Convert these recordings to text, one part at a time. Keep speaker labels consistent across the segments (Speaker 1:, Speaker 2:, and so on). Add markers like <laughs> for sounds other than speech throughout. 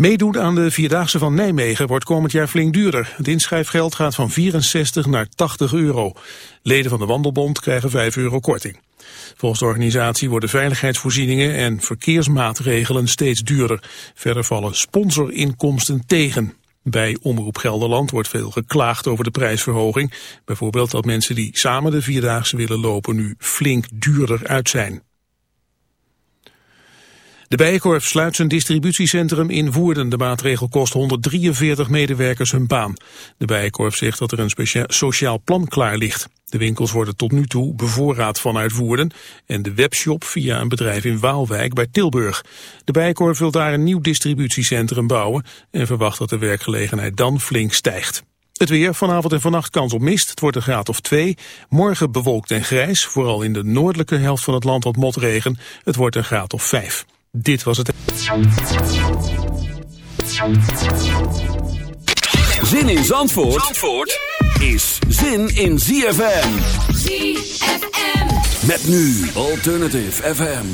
Speaker 1: Meedoen aan de Vierdaagse van Nijmegen wordt komend jaar flink duurder. Het inschrijfgeld gaat van 64 naar 80 euro. Leden van de Wandelbond krijgen 5 euro korting. Volgens de organisatie worden veiligheidsvoorzieningen en verkeersmaatregelen steeds duurder. Verder vallen sponsorinkomsten tegen. Bij Omroep Gelderland wordt veel geklaagd over de prijsverhoging. Bijvoorbeeld dat mensen die samen de Vierdaagse willen lopen nu flink duurder uit zijn. De Bijenkorf sluit zijn distributiecentrum in Woerden. De maatregel kost 143 medewerkers hun baan. De Bijenkorf zegt dat er een sociaal plan klaar ligt. De winkels worden tot nu toe bevoorraad vanuit Woerden en de webshop via een bedrijf in Waalwijk bij Tilburg. De Bijenkorf wil daar een nieuw distributiecentrum bouwen en verwacht dat de werkgelegenheid dan flink stijgt. Het weer, vanavond en vannacht kans op mist. Het wordt een graad of 2. Morgen bewolkt en grijs. Vooral in de noordelijke helft van het land wat motregen. Het wordt een graad of 5. Dit was het.
Speaker 2: Zin in Zandvoort, Zandvoort is zin in ZFM.
Speaker 3: ZFM.
Speaker 2: Met nu Alternative FM.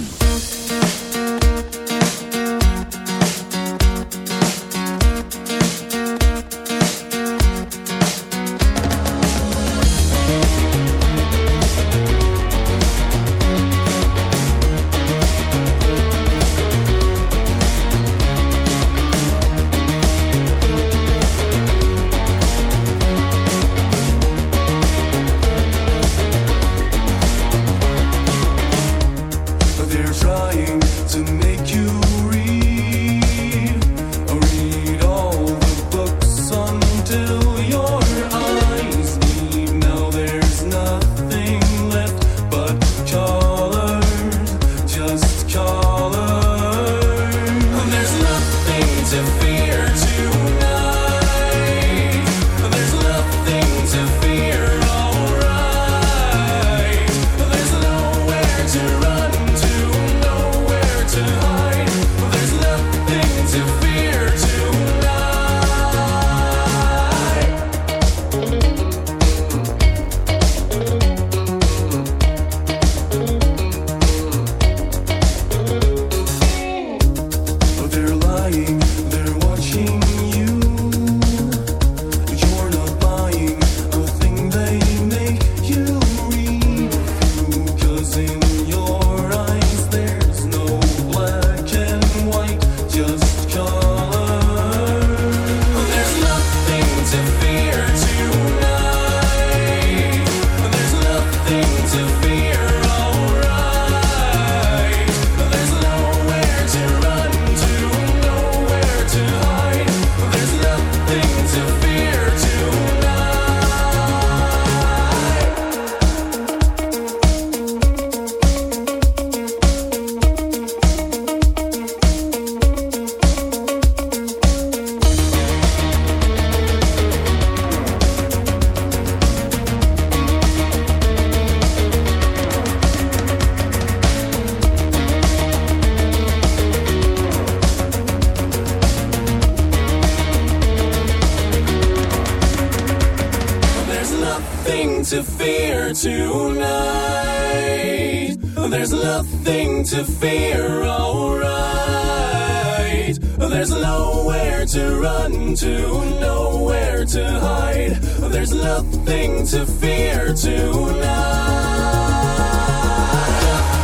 Speaker 2: There's nowhere to run to, nowhere to hide. There's nothing to fear tonight.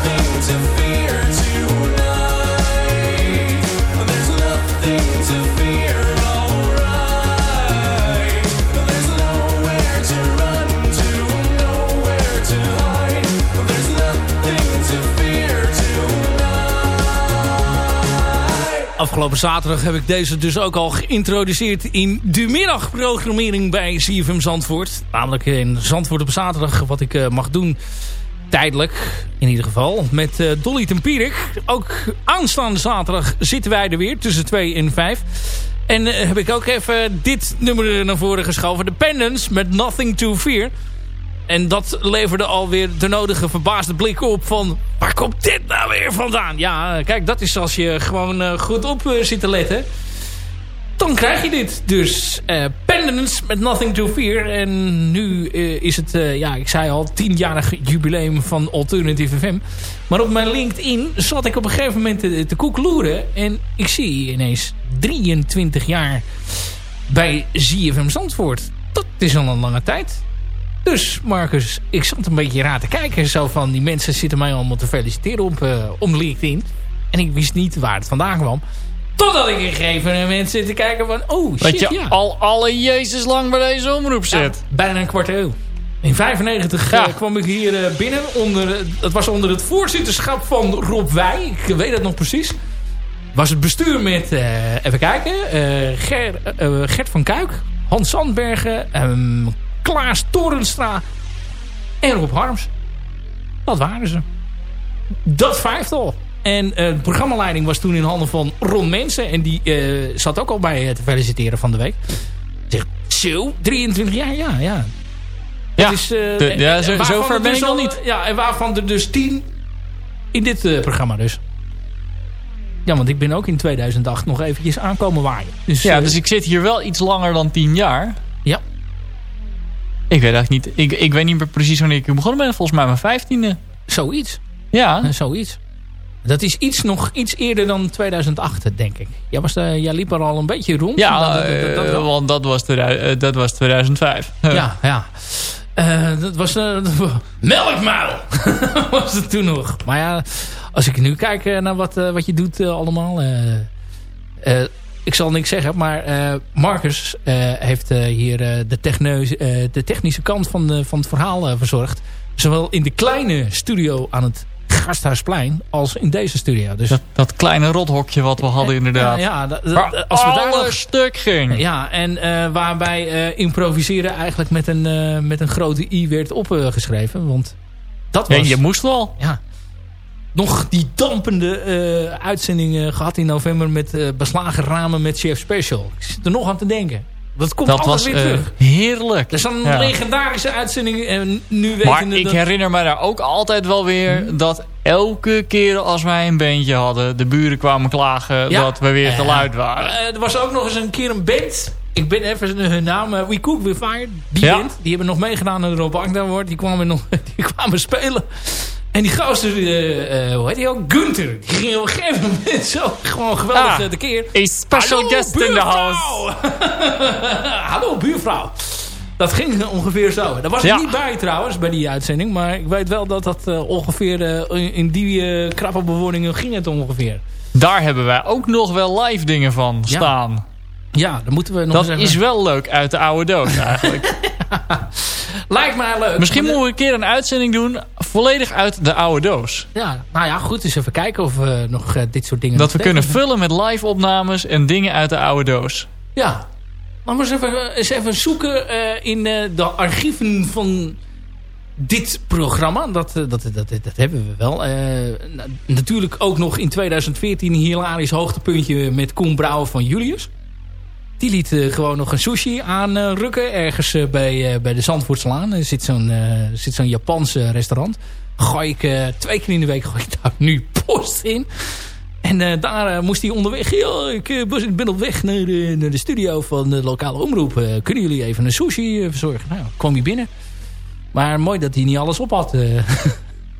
Speaker 2: Nothing to fear.
Speaker 4: Afgelopen zaterdag heb ik deze dus ook al geïntroduceerd in de middagprogrammering bij CFM Zandvoort. Namelijk in Zandvoort op zaterdag, wat ik uh, mag doen tijdelijk in ieder geval. Met uh, Dolly Tempierik. Ook aanstaande zaterdag zitten wij er weer tussen 2 en 5. En uh, heb ik ook even dit nummer naar voren geschoven. The Pendants met Nothing to Fear. En dat leverde alweer de nodige verbaasde blik op van... waar komt dit nou weer vandaan? Ja, kijk, dat is als je gewoon uh, goed op uh, zit te letten. dan krijg je dit. Dus uh, Pendants met Nothing to Fear. En nu is het, ja, ik zei al, tienjarig jubileum van Alternative FM. Maar op mijn LinkedIn zat ik op een gegeven moment te, te koekeloeren. En ik zie ineens 23 jaar bij ZFM Zandvoort. Dat is al een lange tijd. Dus Marcus, ik zat een beetje raar te kijken. Zo van, die mensen zitten mij allemaal te feliciteren op, om LinkedIn. En ik wist niet waar het vandaan kwam. Totdat ik een gegeven moment zit te kijken van... Oh shit,
Speaker 3: Dat je al alle jezus lang bij deze omroep zit. Ja,
Speaker 4: bijna een kwart eeuw. In 95 ja. uh, kwam ik hier uh, binnen. Onder, het was onder het voorzitterschap van Rob Wij. Ik weet het nog precies. Was het bestuur met, uh, even kijken, Ger, Gert van Kuik, Hans Sandbergen, um, Klaas Torenstra en Rob Harms. Dat waren ze. Dat vijftal. En uh, de programmaleiding was toen in handen van Ron Mensen. En die uh, zat ook al bij het feliciteren van de week. Zegt, zo, 23 jaar, ja, ja.
Speaker 3: Ja, is, uh, de, ja zo, zo ver ben dus ik al niet.
Speaker 4: Ja, en waarvan er dus 10 in dit programma dus. Ja, want ik ben ook in 2008 nog eventjes aankomen waaien.
Speaker 3: Dus, ja, dus ik zit hier wel iets langer dan 10 jaar. Ik weet eigenlijk niet. Ik, ik weet niet meer precies wanneer ik begonnen ben. Volgens mij mijn vijftiende.
Speaker 4: Zoiets.
Speaker 3: Ja.
Speaker 4: Zoiets. Dat is iets, nog iets eerder dan 2008, denk ik. Jij, was de, jij liep er al een beetje rond.
Speaker 3: Ja, dat, dat, dat, dat want dat was, de, dat was 2005.
Speaker 4: Ja, ja. Uh, dat was... Uh, melkmuil! <laughs> was het toen nog. Maar ja, als ik nu kijk naar wat, wat je doet allemaal... ik zal niks zeggen, maar Marcus heeft hier de, techneus, de technische kant van, van het verhaal verzorgd. Zowel in de kleine studio aan het Gasthuisplein als in deze studio. Dus
Speaker 3: dat, dat kleine rothokje wat we hadden inderdaad.
Speaker 4: Ja,
Speaker 3: als we daar nog, stuk ging.
Speaker 4: Ja, en uh, waarbij uh, improviseren eigenlijk met een, uh, met een grote i werd opgeschreven. want dat was...
Speaker 3: Ja, je moest wel.
Speaker 4: Ja. Nog die dampende uitzending gehad in november met beslagen ramen met Chef Special. Ik zit er nog aan te denken. Dat komt dat was, weer terug.
Speaker 3: Uh, heerlijk.
Speaker 4: Dat is een ja. legendarische uitzending. En nu
Speaker 3: maar ik herinner me daar ook altijd wel weer... Hmm. dat elke keer als wij een bandje hadden... de buren kwamen klagen ja. dat we weer te luid waren.
Speaker 4: Uh, er was ook nog eens een keer een band... Ik ben even hun naam. Uh, We Cook We Fire. Die ja. band. Die hebben nog meegedaan aan de Rob Agda Award. Die kwamen, nog, <laughs> die kwamen spelen. En die gozer, uh, uh, hoe heet hij ook? Gunther. Die ging op een gegeven moment zo gewoon geweldig ah, de keer.
Speaker 3: A special Hallo, guest buurvrouw. in the house. <laughs>
Speaker 4: Hallo buurvrouw. Dat ging ongeveer zo. Daar was ik niet bij trouwens, bij die uitzending. Maar ik weet wel dat dat uh, ongeveer in, in die krappe bewoningen ging het ongeveer.
Speaker 3: Daar hebben wij ook nog wel live dingen van staan.
Speaker 4: Ja. Dan moeten we nog
Speaker 3: Dat is wel leuk uit de oude doos eigenlijk. <laughs> <laughs>
Speaker 4: Lijkt mij leuk.
Speaker 3: Misschien moeten we een keer een uitzending doen volledig uit de oude doos.
Speaker 4: Ja, nou ja, goed. Dus even kijken of we nog uh, dit soort dingen...
Speaker 3: Dat we kunnen vullen met live opnames en dingen uit de oude doos.
Speaker 4: Ja. Maar we eens even, eens even zoeken uh, in uh, de archieven van dit programma. Dat, dat, dat, dat, dat hebben we wel. natuurlijk ook nog in 2014 een hilarisch hoogtepuntje met Koen Brouwer van Julius. Die liet uh, gewoon nog een sushi aanrukken. Uh, ergens uh, bij, bij de Zandvoortslaan. Er zit zo'n zit zo'n Japanse restaurant. Gooi ik twee keer in de week gooi ik daar nu post in. En daar moest hij onderweg. Ja, ik ben op weg naar de, naar de studio van de lokale omroep. kunnen jullie even een sushi verzorgen? Nou, kwam hij binnen. Maar mooi dat hij niet alles op had.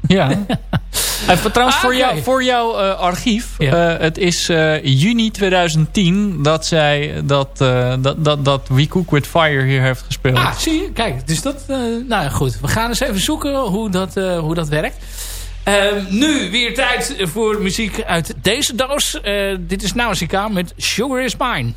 Speaker 3: ja. <laughs> En trouwens, ah, voor, jou, voor jouw uh, archief. Ja. Uh, het is uh, juni 2010 dat zij dat, dat, dat, dat We Cook With Fire hier heeft gespeeld.
Speaker 4: Ah, zie je? Kijk, dus dat... nou goed, we gaan eens even zoeken hoe dat, hoe dat werkt. Ehm, nu weer tijd voor muziek uit deze doos. dit is Nausicaa met Sugar Is Mine.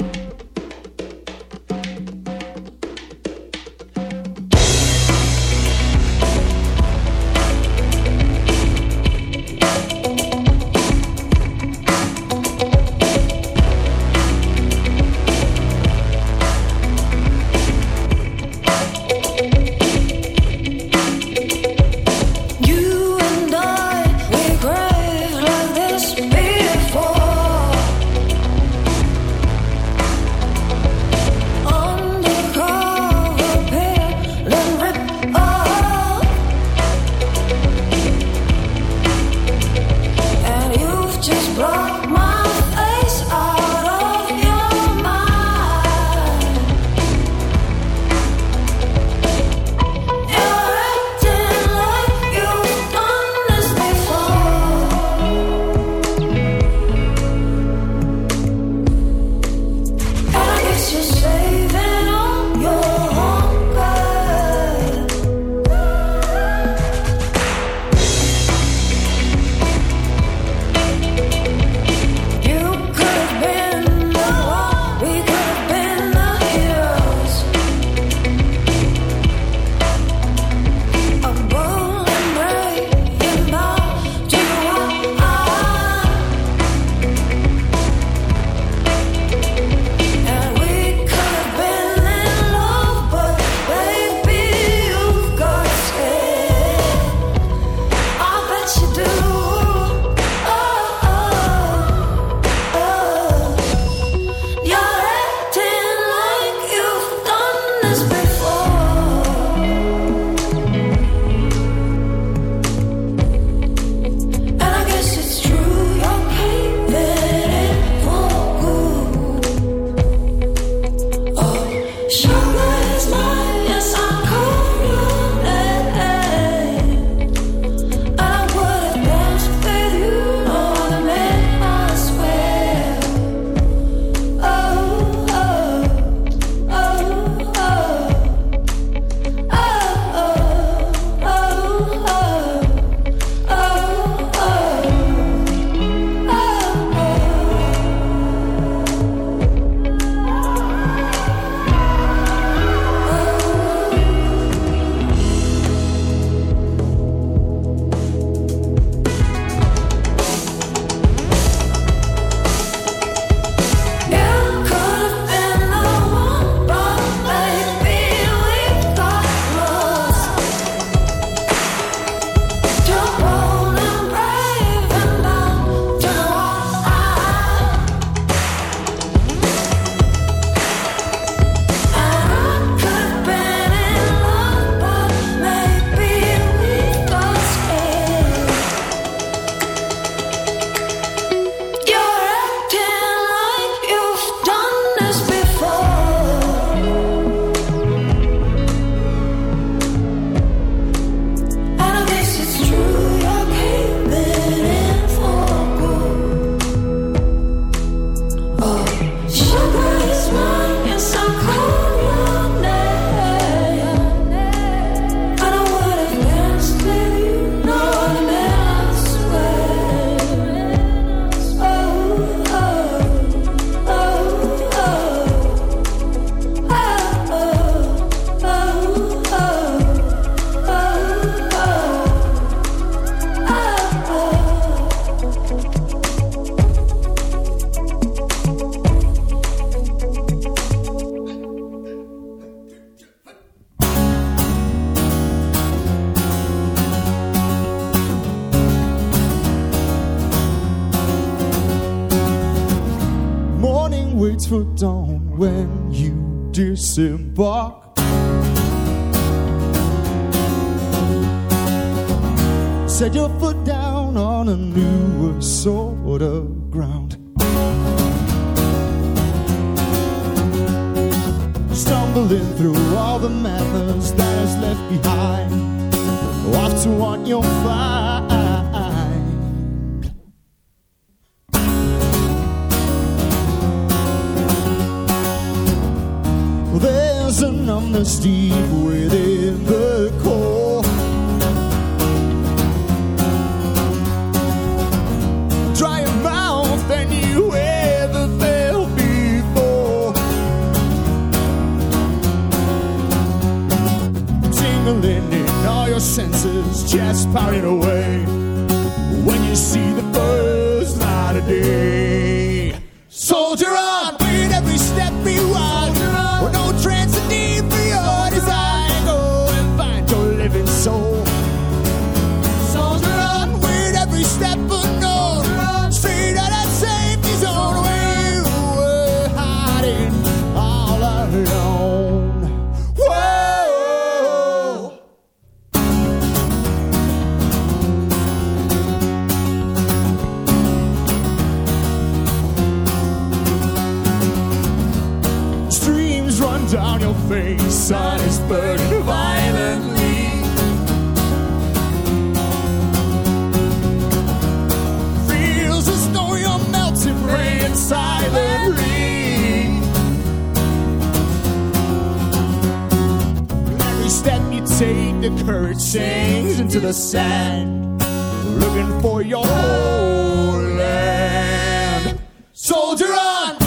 Speaker 5: Waits for dawn when you disembark. Set your foot down on a newer sort of ground. Stumbling through all the methods that is left behind. Off to on your flight. Take, the courage sinks into the sand, looking for your homeland. Soldier on,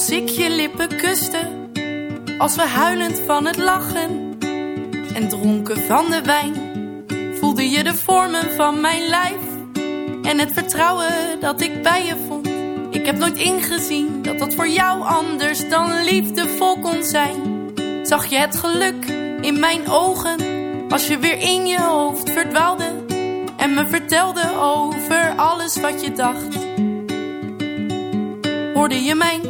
Speaker 6: als ik je lippen kuste? Als we huilend van het lachen en dronken van de wijn, voelde je de vormen van mijn lijf en het vertrouwen dat ik bij je vond. Ik heb nooit ingezien dat dat voor jou anders dan liefdevol kon zijn. Zag je het geluk in mijn ogen als je weer in je hoofd verdwaalde en me vertelde over alles wat je dacht. Hoorde je mijn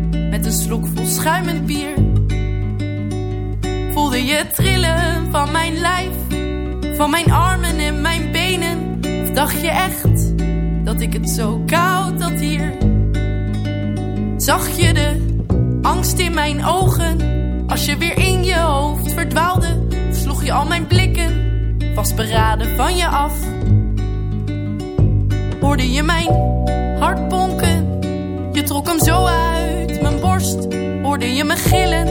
Speaker 6: met een slok vol schuimend bier? Voelde je trillen van mijn lijf, van mijn armen en mijn benen? Dacht je echt dat ik het zo koud had hier? Zag je de angst in mijn ogen? Als je weer in je hoofd verdwaalde, sloeg je al mijn blikken vastberaden van je af. Hoorde je mijn hart bonken? Je trok hem zo uit. Hoorde je me gillen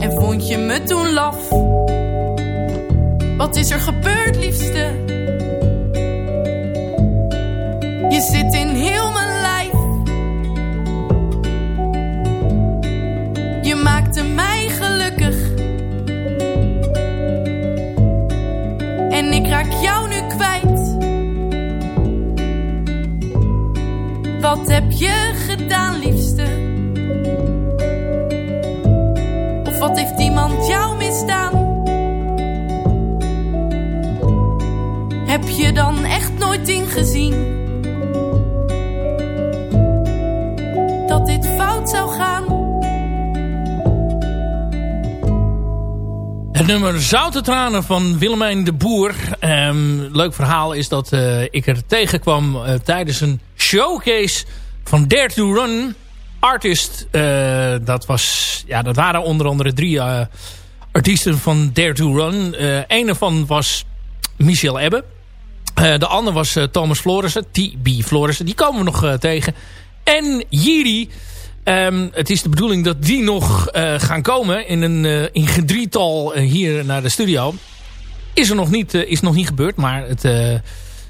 Speaker 6: en vond je me toen laf? Wat is er gebeurd, liefste? Je zit in heel mijn lijf. Je maakte mij gelukkig. En ik raak jou nu kwijt. Wat heb je wat heeft iemand jou misdaan? Heb je dan echt nooit ingezien? Dat dit fout zou gaan?
Speaker 4: Het nummer Zoute Tranen van Willemijn de Boer. Ehm, leuk verhaal is dat uh, ik er tegenkwam uh, tijdens een showcase van Dare to Run. Artist, uh, dat, was, ja, dat waren onder andere drie artiesten van Dare to Run. een ervan was Michel Ebbe. de ander was Thomas Florissen, T.B. Florissen. Die komen we nog tegen. En Jiri... Um, het is de bedoeling dat die nog uh, gaan komen in een uh, in gedrietal uh, hier naar de studio. Is er nog niet, is nog niet gebeurd, maar het,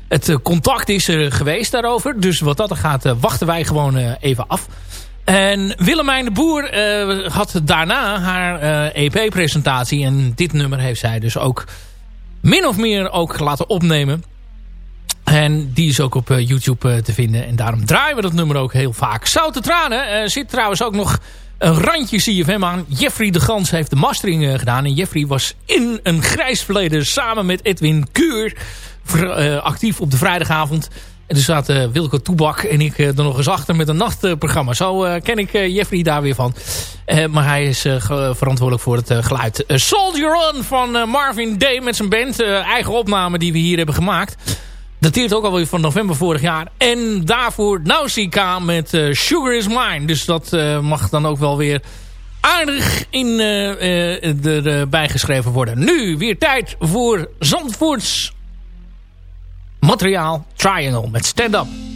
Speaker 4: het contact is er geweest daarover. Dus wat dat er gaat, wachten wij gewoon even af. En Willemijn de Boer had daarna haar EP-presentatie. En dit nummer heeft zij dus ook min of meer ook laten opnemen. En die is ook op uh, YouTube te vinden. En daarom draaien we dat nummer ook heel vaak. Zoute Tranen zit trouwens ook nog een randje CFM aan. Jeffrey de Gans heeft de mastering gedaan. En Jeffrey was in een grijs verleden samen met Edwin Kuur actief op de vrijdagavond. En dus zaten Wilco Toebak en ik er nog eens achter met een nachtprogramma. Zo ken ik Jeffrey daar weer van. maar hij is verantwoordelijk voor het geluid. Soldier On van Marvin Day met zijn band. eigen opname die we hier hebben gemaakt dateert ook alweer van november vorig jaar. En daarvoor Nausicaa met uh, Sugar is Mine. Dus dat uh, mag dan ook wel weer aardig in, uh, erbij geschreven worden. Nu weer tijd voor Zandvoorts materiaal Triangle met Stand Up.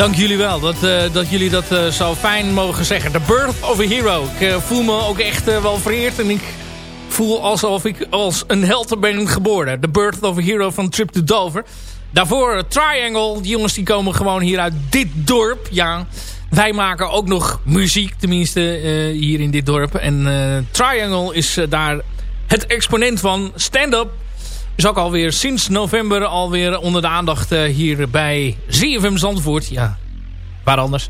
Speaker 4: Dank jullie wel dat, uh, dat jullie dat uh, zo fijn mogen zeggen. The Birth of a Hero. Ik uh, voel me ook echt wel vereerd. En ik voel alsof ik als een held ben geboren. The Birth of a Hero van Trip to Dover. Daarvoor Triangle. Die jongens die komen gewoon hier uit dit dorp. Ja, wij maken ook nog muziek. Tenminste hier in dit dorp. En Triangle is daar het exponent van stand-up is ook alweer sinds november alweer onder de aandacht uh, hier bij ZFM Zandvoort. Ja, waar anders.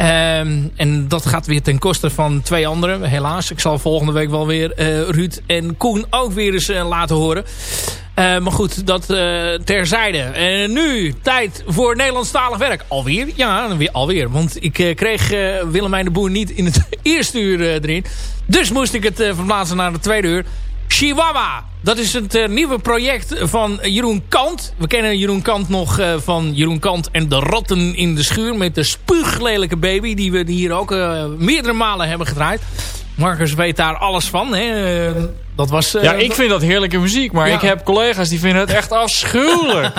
Speaker 4: Um, en dat gaat weer ten koste van twee anderen. Helaas, ik zal volgende week wel weer uh, Ruud en Koen ook weer eens uh, laten horen. maar goed, dat terzijde. En nu tijd voor Nederlandstalig werk. Alweer? Ja, weer, alweer. Want ik kreeg Willemijn de Boer niet in het <laughs> eerste uur erin. Dus moest ik het verplaatsen naar de tweede uur. Chihuahua. Dat is het uh, nieuwe project van Jeroen Kant. We kennen Jeroen Kant nog uh, van Jeroen Kant en de ratten in de schuur. Met de spuuglelijke baby die we hier ook uh, meerdere malen hebben gedraaid. Marcus weet daar alles van. Hè? dat was,
Speaker 3: ja, ik vind dat heerlijke muziek. Maar ja. ik heb collega's die vinden het echt afschuwelijk.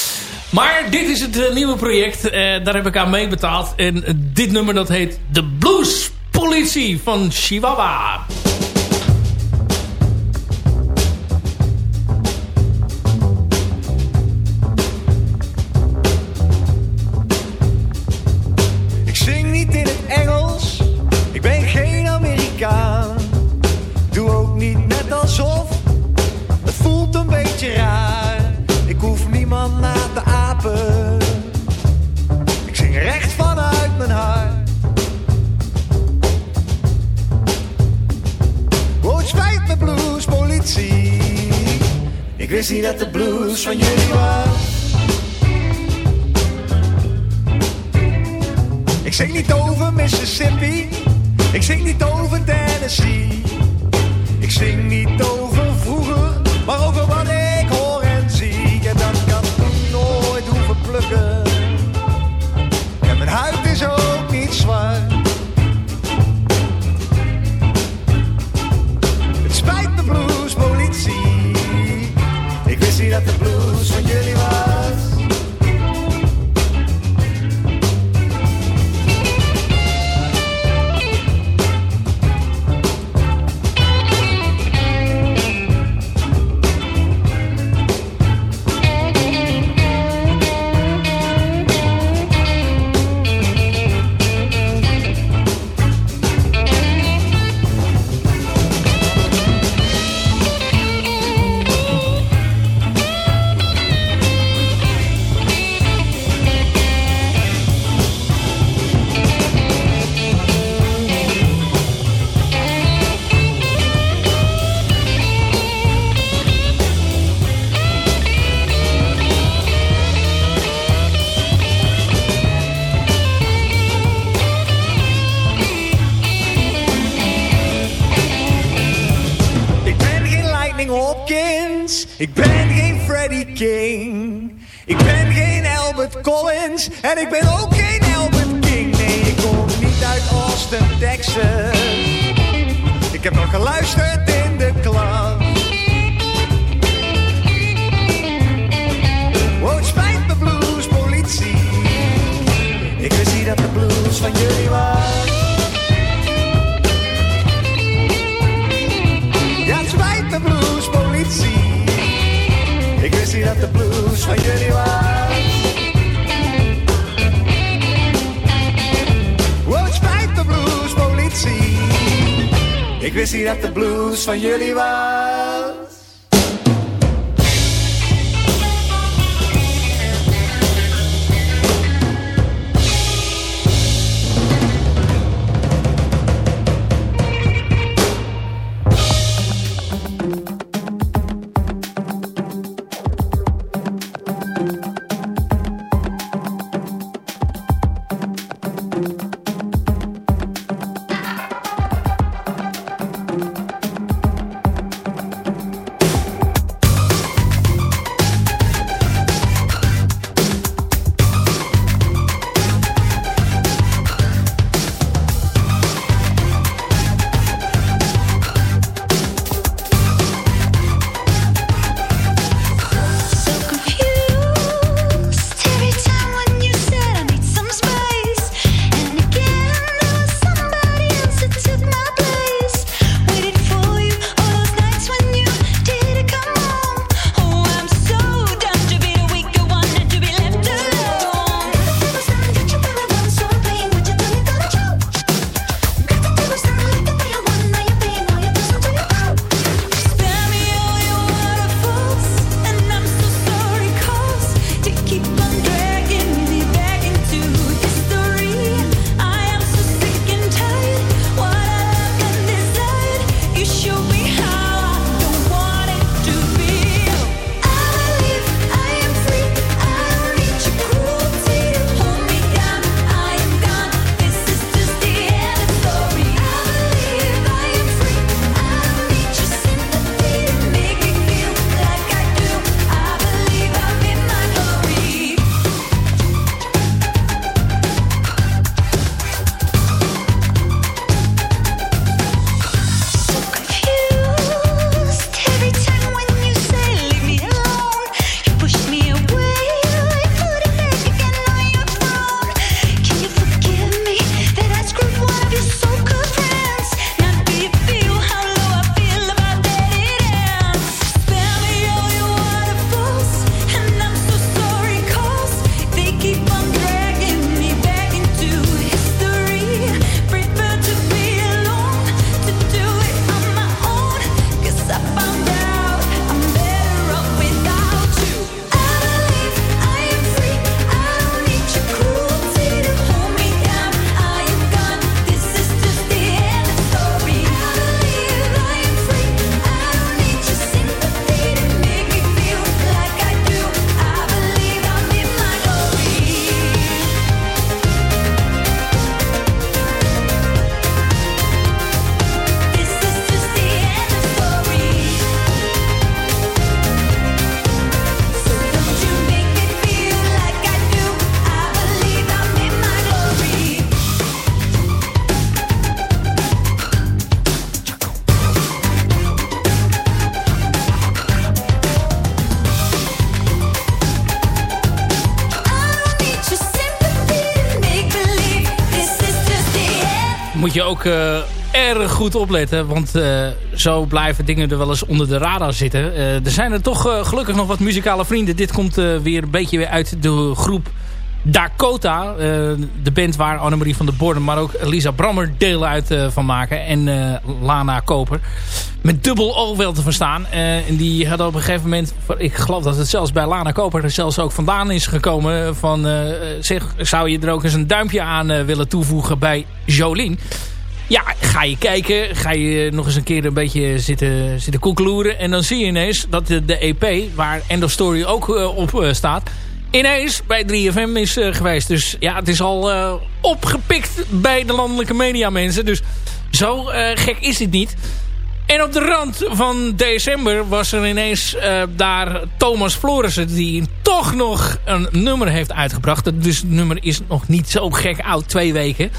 Speaker 3: <laughs>
Speaker 4: maar dit is het nieuwe project. daar heb ik aan meebetaald. En dit nummer dat heet De Blues Politie van Chihuahua.
Speaker 7: Ik hoef niemand na te apen. Ik zing recht vanuit mijn hart. Oh, spijt me blues, politie. Ik wist niet dat de blues van jullie was. Ik zing niet over Mississippi. Ik zing niet over Tennessee. Ik zing niet over vroeger, maar over wat ik En mijn huid is ook niet zwart.
Speaker 8: En ik ben ook geen Albert King. Nee, ik kom niet uit Austin, Texas. Ik heb nog geluisterd Niet dat de blues van jullie was.
Speaker 4: Uh, erg goed opletten. Want uh, zo blijven dingen er wel eens onder de radar zitten. Uh, er zijn er toch gelukkig nog wat muzikale vrienden. Dit komt weer een beetje weer uit de groep Dakota. de band waar Annemarie van der Borden, maar ook Lisa Brammer deel uit van maken. En Lana Koper. Met dubbel O wel te verstaan. en die hadden op een gegeven moment... Ik geloof dat het zelfs bij Lana Koper er zelfs ook vandaan is gekomen. Van zeg, zou je er ook eens een duimpje aan willen toevoegen bij Jolien? Ja, ga je kijken. Ga je nog eens een keer een beetje zitten, zitten koekeloeren. En dan zie je ineens dat de, EP, waar End of Story ook uh, op uh, staat... ineens bij 3FM is uh, geweest. Dus ja, het is al opgepikt bij de landelijke media mensen. Dus zo gek is het niet. En op de rand van december was er ineens daar Thomas Florissen... die toch nog een nummer heeft uitgebracht. Dus het nummer is nog niet zo gek oud, twee weken.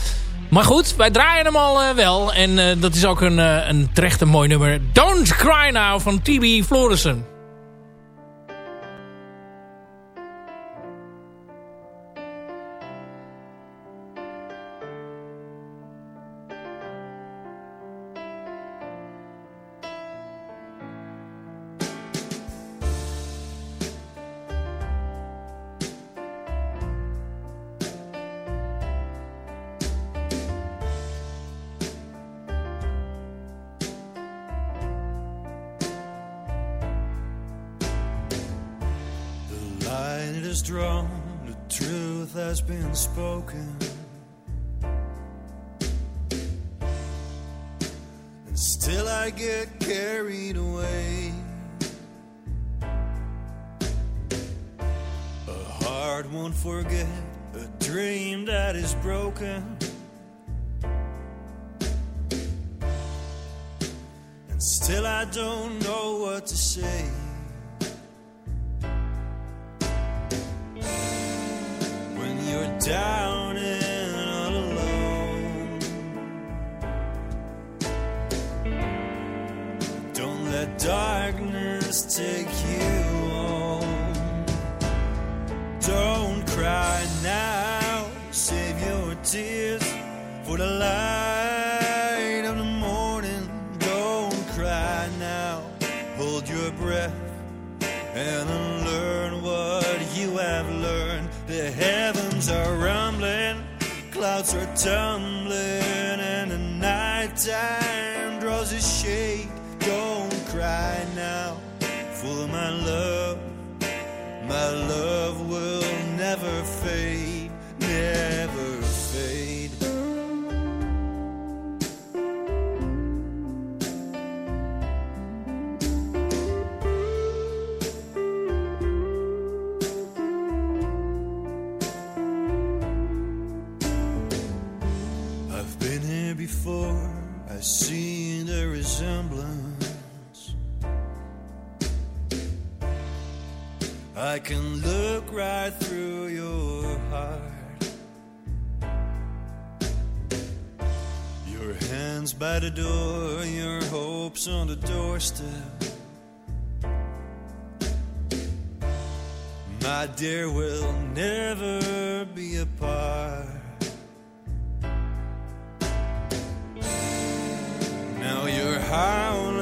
Speaker 4: Maar goed, wij draaien hem al uh, wel. En uh, dat is ook een, een terecht een mooi nummer. Don't Cry Now van TB Florissen.
Speaker 9: For the light of the morning. Don't cry now, hold your breath and learn what you have learned. The heavens are rumbling, clouds are tumbling, and the night time draws a shade. Don't cry now, for my love, my love will never fade, never right through your heart. Your hands by the door, your hopes on the doorstep. My dear, we'll never be apart. Now you're howling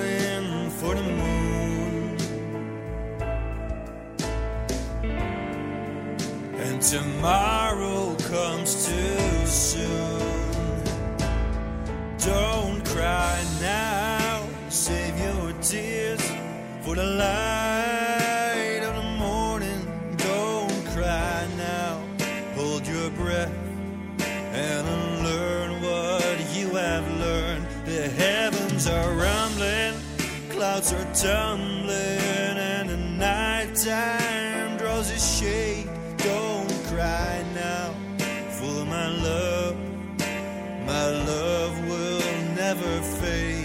Speaker 9: tomorrow comes too soon. Don't cry now, save your tears for the light of the morning. Don't cry now, hold your breath and learn what you have learned. The heavens are rumbling, clouds are tumbling, and the night time never fade,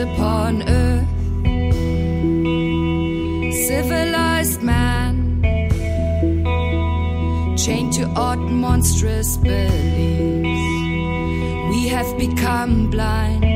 Speaker 10: upon earth. Civilized man, chained to odd, monstrous beliefs. We have become blind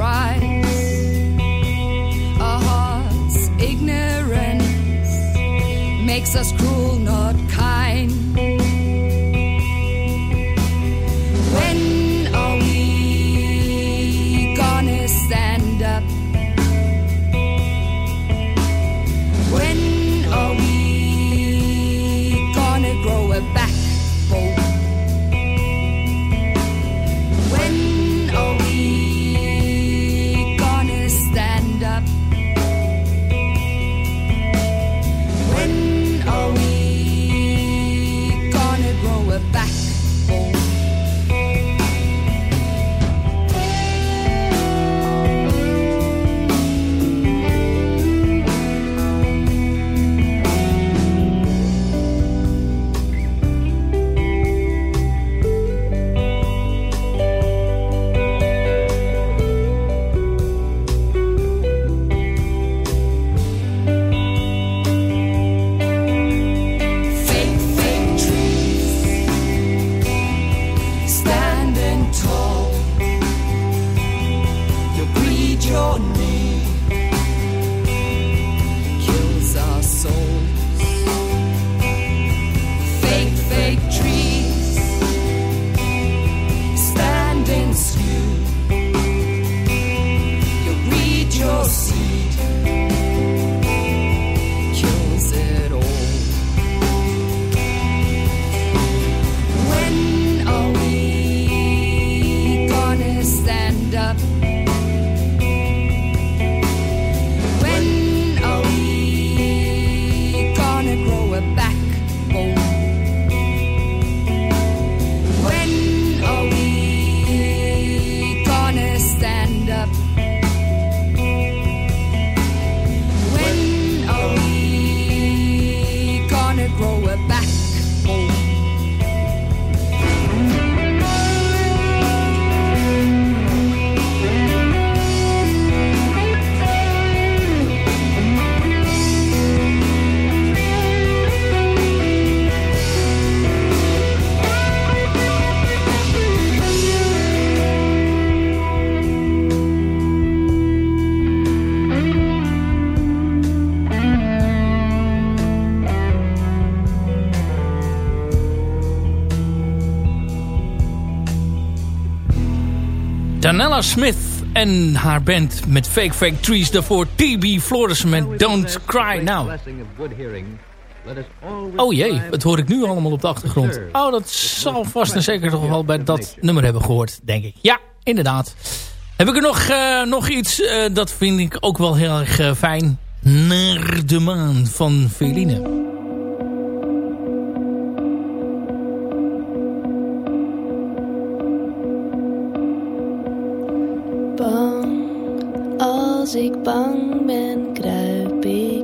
Speaker 10: try.
Speaker 4: Danella Smith en haar band met Fake Fake Trees. Daarvoor TB Flores met Don't Cry Now. Oh jee, wat hoor ik nu allemaal op de achtergrond? Oh, dat zal vast en zeker toch wel bij dat nummer hebben gehoord, denk ik. Ja, inderdaad. Heb ik er nog, eh, nog iets, eh, dat vind ik ook wel heel erg eh, fijn. Naar de maan van Feline.
Speaker 11: Als ik bang ben, kruip ik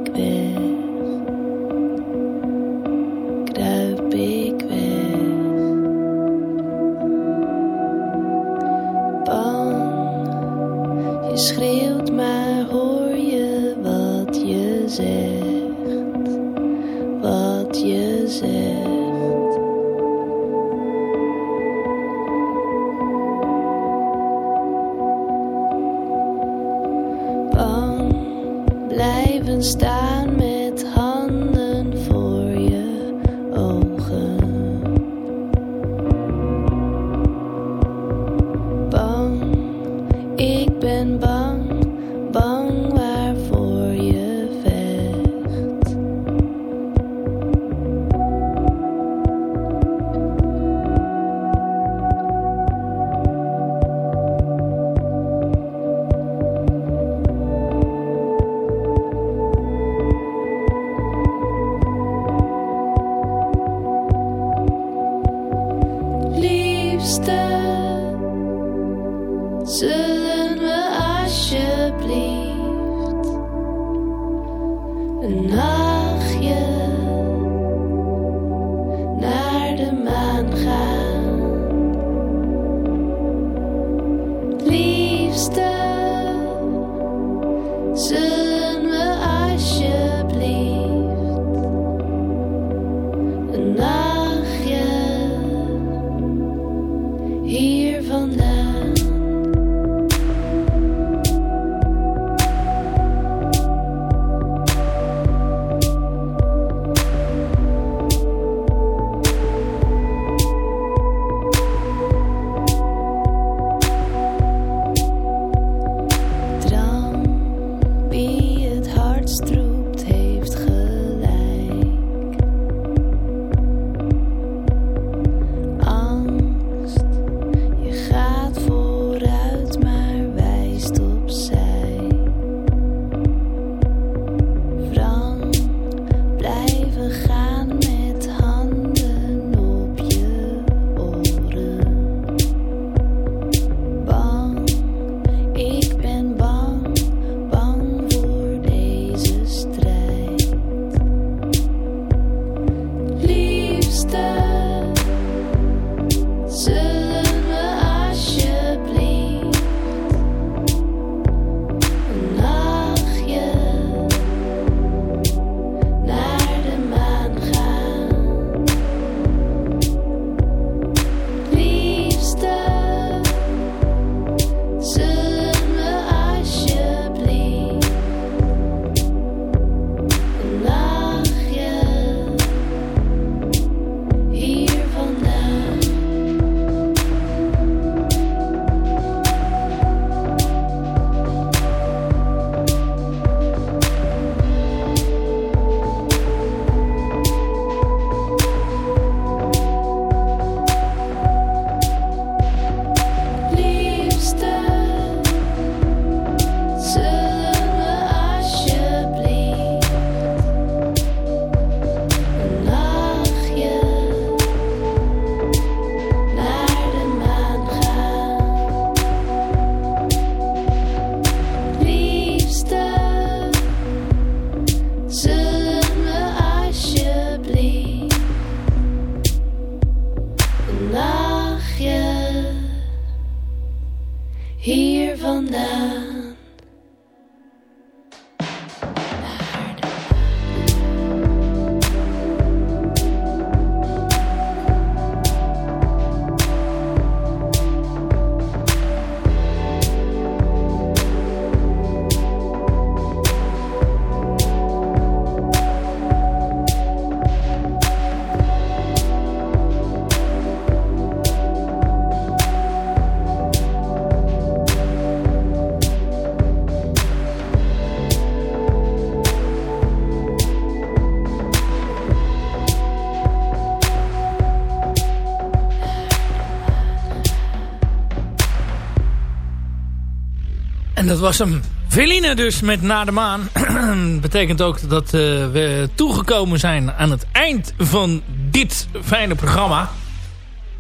Speaker 4: En dat was hem. Veline dus met Na de Maan. <clears throat> Betekent ook dat eh, we toegekomen zijn aan het eind van dit fijne programma.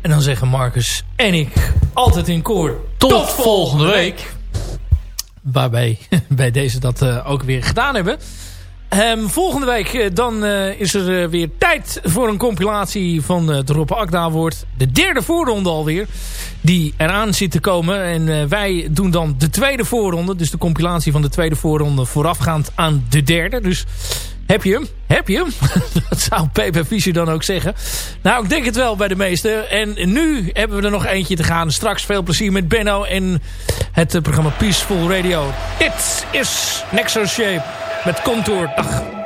Speaker 4: En dan zeggen Marcus en ik altijd in koor.
Speaker 3: Tot, volgende week.
Speaker 4: Waarbij <laughs> bij deze dat eh, ook weer gedaan hebben. Ehm, volgende week eh, dan eh, is er eh, weer tijd voor een compilatie van uh, de Rob Akda wordt. De derde voorronde alweer. Die eraan zit te komen. En wij doen dan de tweede voorronde. Dus de compilatie van de tweede voorronde voorafgaand aan de derde. Dus heb je hem? Heb je hem? <laughs> dat zou PP Fischer dan ook zeggen. Nou, ik denk het wel bij de meesten. En nu hebben we er nog eentje te gaan. Straks veel plezier met Benno en het programma Peaceful Radio. Dit is Nexo Shape.
Speaker 12: Met Contour. Dag.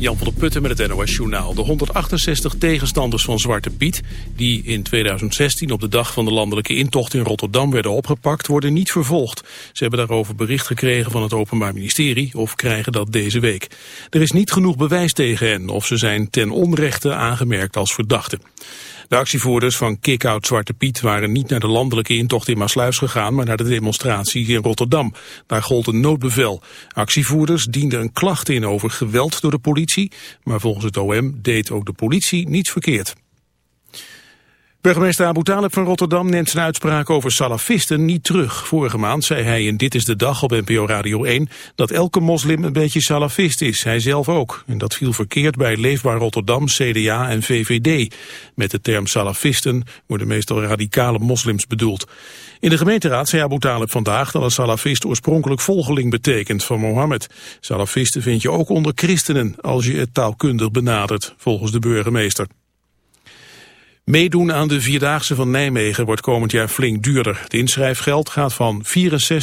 Speaker 1: Jan van der Putten met het NOS-journaal. De 168 tegenstanders van Zwarte Piet, die in 2016 op de dag van de landelijke intocht in Rotterdam werden opgepakt, worden niet vervolgd. Ze hebben daarover bericht gekregen van het Openbaar Ministerie of krijgen dat deze week. Er is niet genoeg bewijs tegen hen of ze zijn ten onrechte aangemerkt als verdachten. De actievoerders van Kick-Out Zwarte Piet waren niet naar de landelijke intocht in Maasluis gegaan, maar naar de demonstratie in Rotterdam. Daar gold een noodbevel. Actievoerders dienden een klacht in over geweld door de politie, maar volgens het OM deed ook de politie niets verkeerd. Burgemeester Abu Talib van Rotterdam neemt zijn uitspraak over salafisten niet terug. Vorige maand zei hij in Dit is de Dag op NPO Radio 1 dat elke moslim een beetje salafist is, hij zelf ook. En dat viel verkeerd bij Leefbaar Rotterdam, CDA en VVD. Met de term salafisten worden meestal radicale moslims bedoeld. In de gemeenteraad zei Abu Talib vandaag dat een salafist oorspronkelijk volgeling betekent van Mohammed. Salafisten vind je ook onder christenen als je het taalkundig benadert, volgens de burgemeester. Meedoen aan de Vierdaagse van Nijmegen wordt komend jaar flink duurder. Het inschrijfgeld gaat van 64